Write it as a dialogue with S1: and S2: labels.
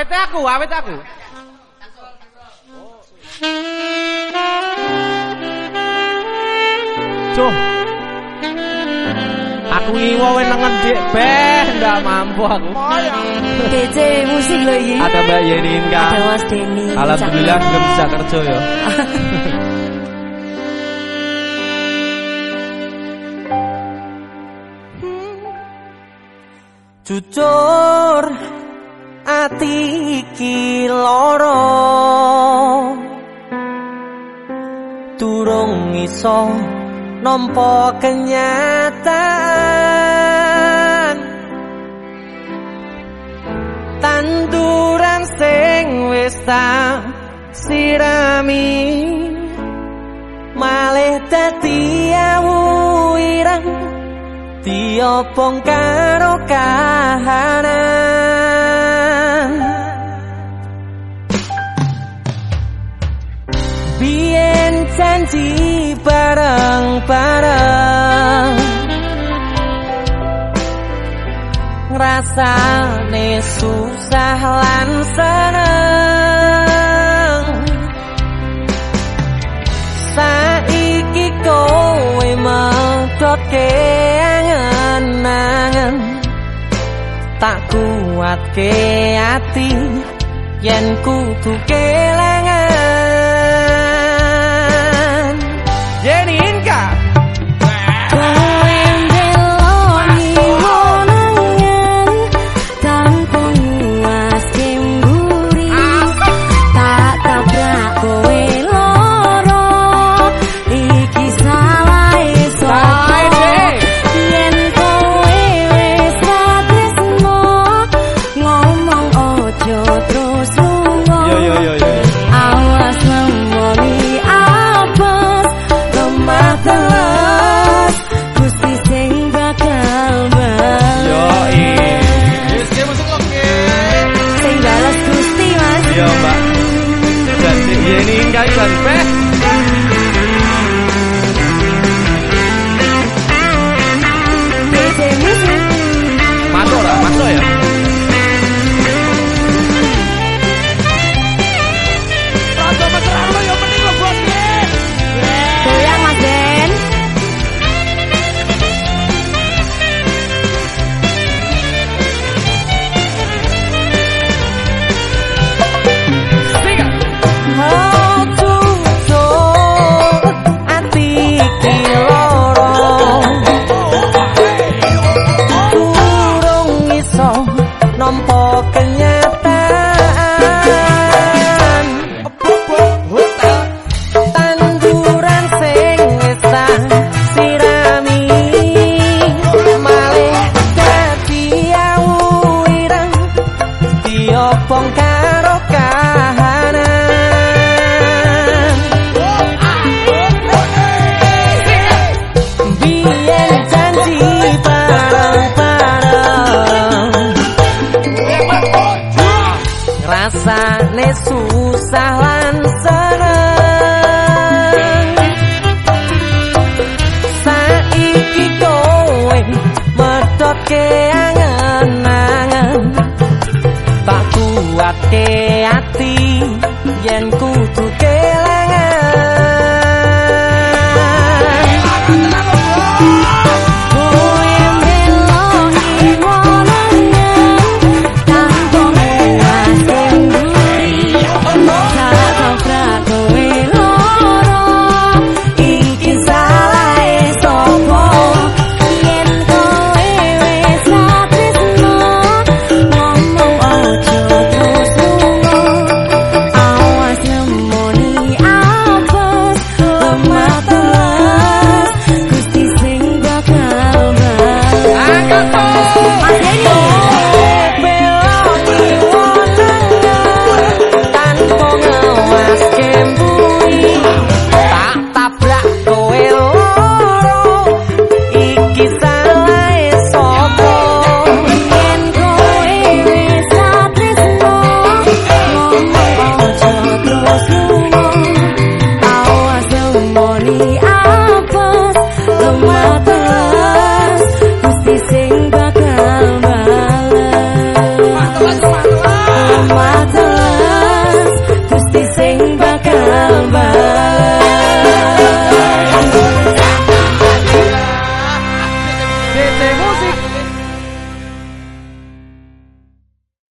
S1: Awet aku, awet aku. Cuh. Aku iwo wenengen dik beh ndak mampu aku.
S2: DC musik lho iki. Ada
S1: Mbak Ada kan.
S2: Mas Denny. Alhamdulillah belum
S1: bisa kerja ya.
S3: Jujur ati iki lara. Durung iso nampa kenyataan Tanduran sing wis tak sirami Malih dadi awu ireng diopong karo kahanan Bien janji bareng-bareng. Ngrasane susah lan seneng. Saiki kowe medhotke angen-angen. Tak kuatke ati yen kudu kelangan
S1: coba. Dan ini enggak sampai
S3: 风开。Nyebabke ati yen kudu